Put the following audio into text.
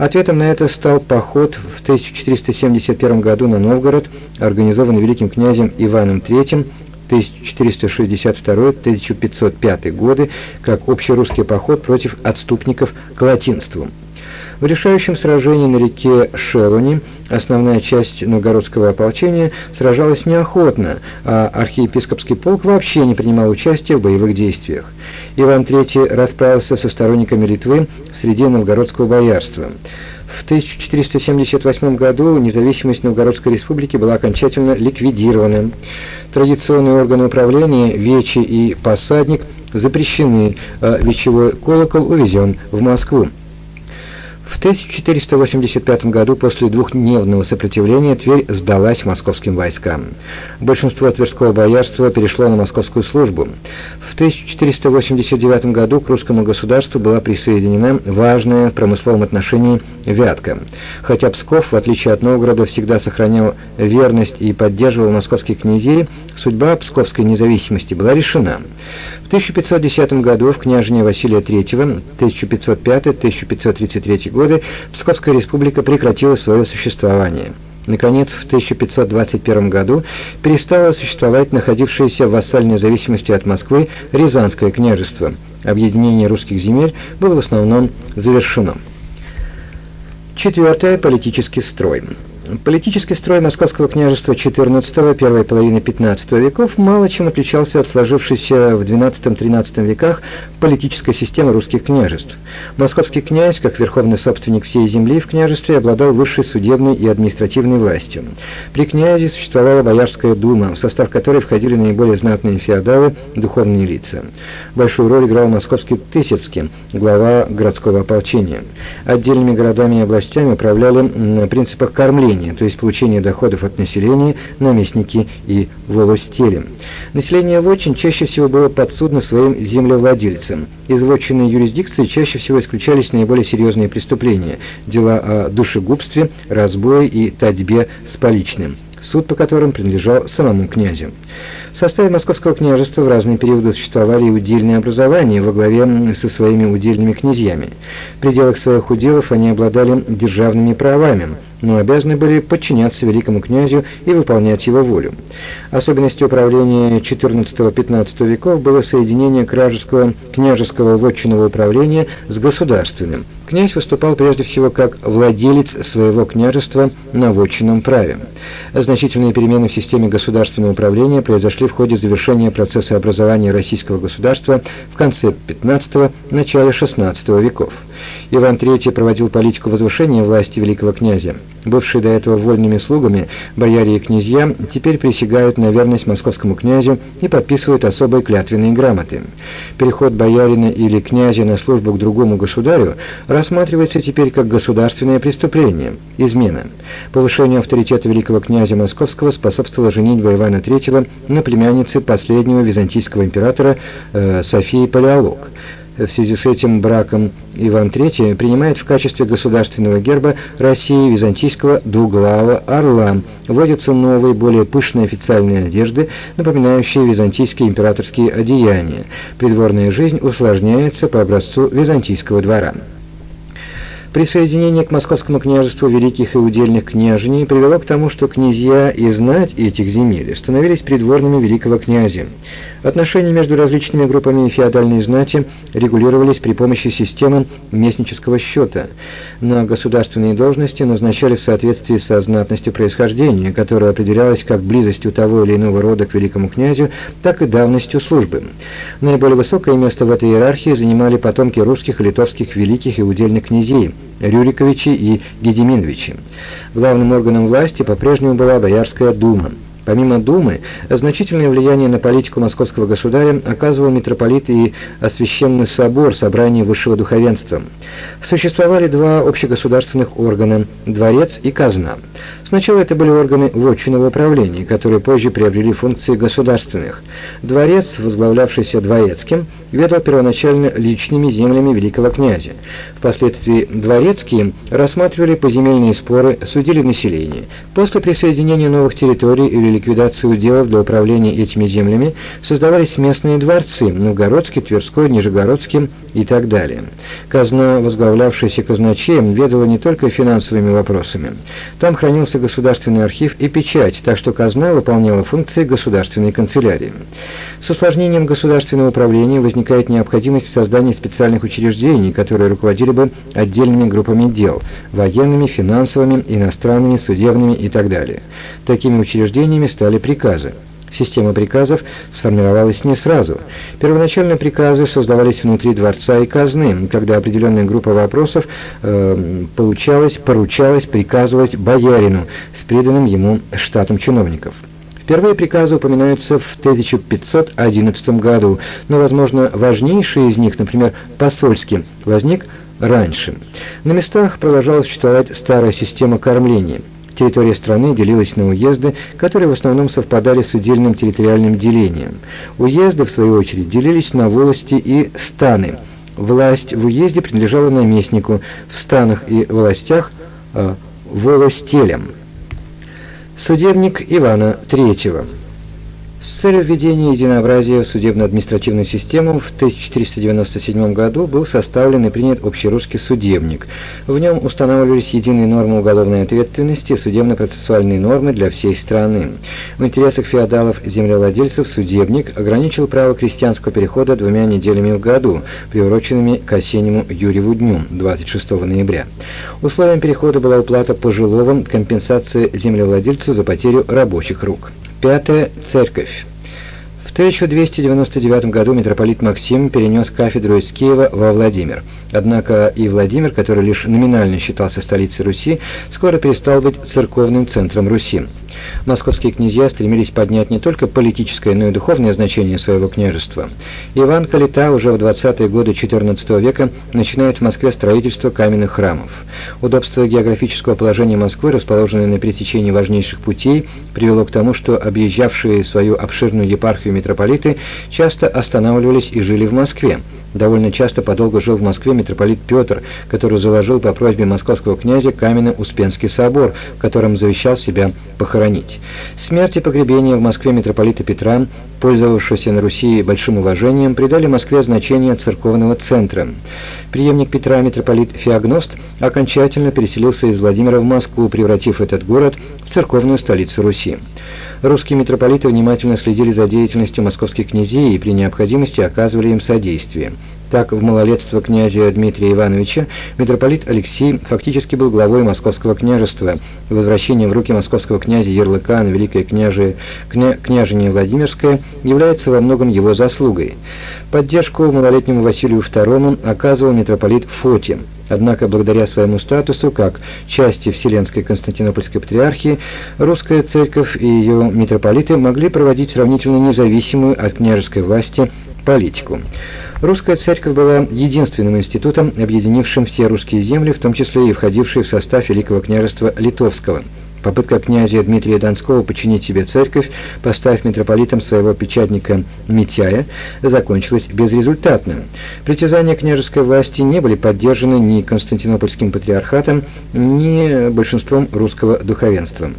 Ответом на это стал поход в 1471 году на Новгород, организованный великим князем Иваном III 1462-1505 годы, как общерусский поход против отступников к латинству. В решающем сражении на реке Шелуни основная часть новгородского ополчения сражалась неохотно, а архиепископский полк вообще не принимал участия в боевых действиях. Иван III расправился со сторонниками Литвы среди новгородского боярства. В 1478 году независимость Новгородской республики была окончательно ликвидирована. Традиционные органы управления, вечи и посадник запрещены, а вечевой колокол увезен в Москву. В 1485 году после двухдневного сопротивления Тверь сдалась московским войскам. Большинство тверского боярства перешло на московскую службу. В 1489 году к русскому государству была присоединена важная в промысловом отношении Вятка. Хотя Псков, в отличие от Новгорода, всегда сохранял верность и поддерживал московских князей, судьба псковской независимости была решена. В 1510 году в княжине Василия III 1505-1533 годы Псковская республика прекратила свое существование. Наконец, в 1521 году перестало существовать находившееся в вассальной зависимости от Москвы Рязанское княжество. Объединение русских земель было в основном завершено. Четвертое. Политический строй. Политический строй Московского княжества XIV, первой половины XV веков мало чем отличался от сложившейся в XII-XIII веках политической системы русских княжеств. Московский князь, как верховный собственник всей земли в княжестве, обладал высшей судебной и административной властью. При князе существовала Боярская дума, в состав которой входили наиболее знатные феодалы, духовные лица. Большую роль играл московский Тысяцкий, глава городского ополчения. Отдельными городами и областями управляли на принципах кормления, населения, то есть получение доходов от населения, наместники и волостели. Население вотчин чаще всего было подсудно своим землевладельцам. Из вотчинной юрисдикции чаще всего исключались наиболее серьезные преступления, дела о душегубстве, разбое и татьбе с поличным, суд по которым принадлежал самому князю. В составе Московского княжества в разные периоды существовали и удельные образования во главе со своими удельными князьями. В пределах своих уделов они обладали державными правами, но обязаны были подчиняться великому князю и выполнять его волю. Особенностью управления XIV-XV веков было соединение кражеского княжеского вотчинного управления с государственным. Князь выступал прежде всего как владелец своего княжества на вотчинном праве. Значительные перемены в системе государственного управления произошли в ходе завершения процесса образования российского государства в конце XV – начале XVI веков. Иван III проводил политику возвышения власти великого князя. Бывшие до этого вольными слугами, бояре и князья, теперь присягают на верность московскому князю и подписывают особые клятвенные грамоты. Переход боярина или князя на службу к другому государю рассматривается теперь как государственное преступление, измена. Повышению авторитета великого князя московского способствовала женитьба Ивана III на племяннице последнего византийского императора э, Софии Палеолог. В связи с этим браком Иван III принимает в качестве государственного герба России византийского двуглавого орла. Вводятся новые, более пышные официальные одежды, напоминающие византийские императорские одеяния. Придворная жизнь усложняется по образцу византийского двора. Присоединение к московскому княжеству великих и удельных княжений привело к тому, что князья и знать этих земель становились придворными великого князя. Отношения между различными группами феодальной знати регулировались при помощи системы местнического счета. На государственные должности назначали в соответствии со знатностью происхождения, которая определялась как близостью того или иного рода к великому князю, так и давностью службы. Наиболее высокое место в этой иерархии занимали потомки русских и литовских великих и удельных князей – Рюриковичи и Гедеминовичи. Главным органом власти по-прежнему была Боярская дума. Помимо Думы, значительное влияние на политику московского государя оказывал митрополит и Освященный собор, собрание высшего духовенства. Существовали два общегосударственных органа – дворец и казна – Сначала это были органы вотчинного управления, которые позже приобрели функции государственных. Дворец, возглавлявшийся дворецким, ведал первоначально личными землями великого князя. Впоследствии дворецкие рассматривали поземельные споры, судили население. После присоединения новых территорий или ликвидации уделов для управления этими землями создавались местные дворцы – Новгородский, Тверской, Нижегородский и так далее. Казна, возглавлявшаяся казначеем, ведала не только финансовыми вопросами. Там хранился государственный архив и печать, так что казна выполняла функции государственной канцелярии. С усложнением государственного управления возникает необходимость в создании специальных учреждений, которые руководили бы отдельными группами дел – военными, финансовыми, иностранными, судебными и так далее. Такими учреждениями стали приказы. Система приказов сформировалась не сразу. Первоначально приказы создавались внутри дворца и казны, когда определенная группа вопросов э, получалась, поручалась, приказывать боярину с преданным ему штатом чиновников. Впервые приказы упоминаются в 1511 году, но, возможно, важнейший из них, например, посольский, возник раньше. На местах продолжала существовать старая система кормления – Территория страны делилась на уезды, которые в основном совпадали с удельным территориальным делением. Уезды, в свою очередь, делились на волости и станы. Власть в уезде принадлежала наместнику, в станах и властях э, – волостелям. Судебник Ивана с целью введения единообразия в судебно-административную систему в 1497 году был составлен и принят общерусский судебник. В нем устанавливались единые нормы уголовной ответственности и судебно-процессуальные нормы для всей страны. В интересах феодалов-землевладельцев судебник ограничил право крестьянского перехода двумя неделями в году, приуроченными к осеннему Юрьеву дню, 26 ноября. Условием перехода была уплата пожилого, компенсация землевладельцу за потерю рабочих рук. Пятое. Церковь. В 1299 году митрополит Максим перенес кафедру из Киева во Владимир. Однако и Владимир, который лишь номинально считался столицей Руси, скоро перестал быть церковным центром Руси. Московские князья стремились поднять не только политическое, но и духовное значение своего княжества. Иван Калита уже в 20-е годы XIV века начинает в Москве строительство каменных храмов. Удобство географического положения Москвы, расположенное на пересечении важнейших путей, привело к тому, что объезжавшие свою обширную епархию митрополиты часто останавливались и жили в Москве. Довольно часто подолгу жил в Москве митрополит Петр, который заложил по просьбе московского князя каменно-Успенский собор, в котором завещал себя похоронить. Смерть и погребение в Москве митрополита Петра, пользовавшегося на Руси большим уважением, придали Москве значение церковного центра. Приемник Петра, митрополит Феогност, окончательно переселился из Владимира в Москву, превратив этот город в церковную столицу Руси. Русские митрополиты внимательно следили за деятельностью московских князей и при необходимости оказывали им содействие. Так, в малолетство князя Дмитрия Ивановича митрополит Алексей фактически был главой московского княжества. Возвращение в руки московского князя Ярлыка на великое княже, кня, княжение Владимирское является во многом его заслугой. Поддержку малолетнему Василию II оказывал митрополит Фотий. Однако, благодаря своему статусу, как части Вселенской Константинопольской Патриархии, русская церковь и ее митрополиты могли проводить сравнительно независимую от княжеской власти политику. Русская церковь была единственным институтом, объединившим все русские земли, в том числе и входившие в состав Великого княжества Литовского – Попытка князя Дмитрия Донского подчинить себе церковь, поставив митрополитом своего печатника Митяя, закончилась безрезультатно. Притязания княжеской власти не были поддержаны ни Константинопольским патриархатом, ни большинством русского духовенства.